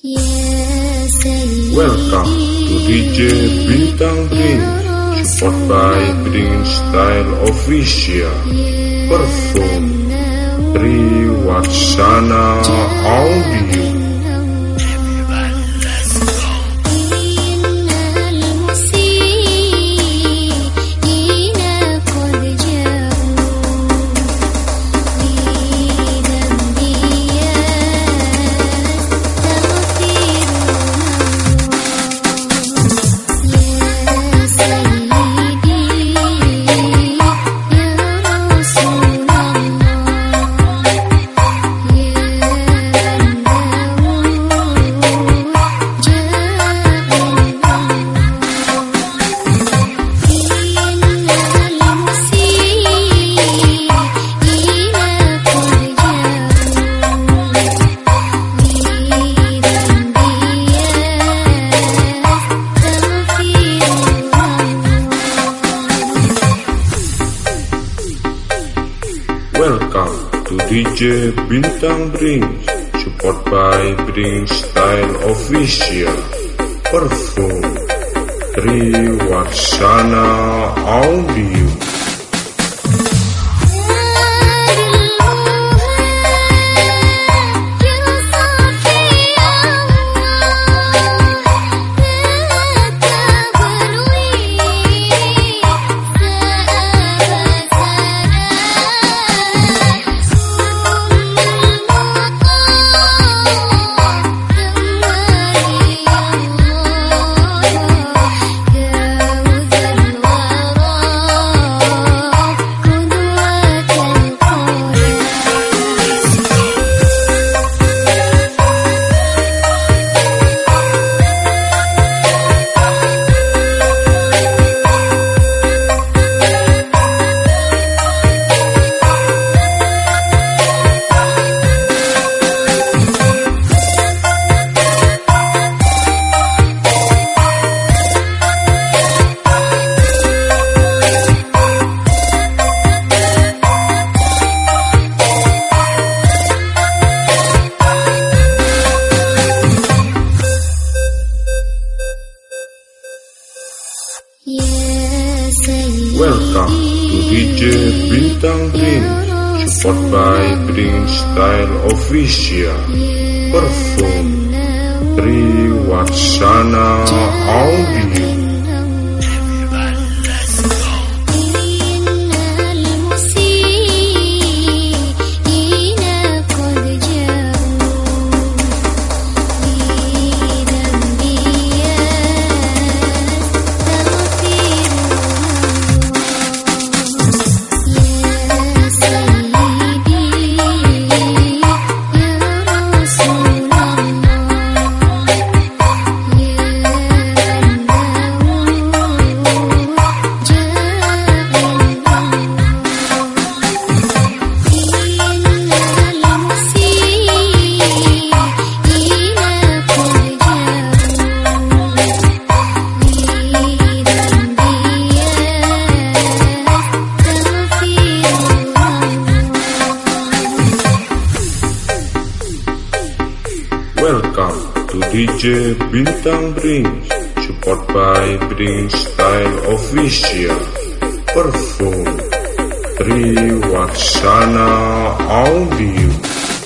Welcome to DJ Bintang Green, support by Green Style Official. Perform Triwatsana Audio. DJ Bintang Brings, support by Bring Style Official. Perform Triwatsana Audio. Welcome to DJ Bintang Green, support by Green Style Official. Perform Triwatsana Audio. To DJ Bintang Brings, support by Bring Style Official. Perform Triwatsana Audio.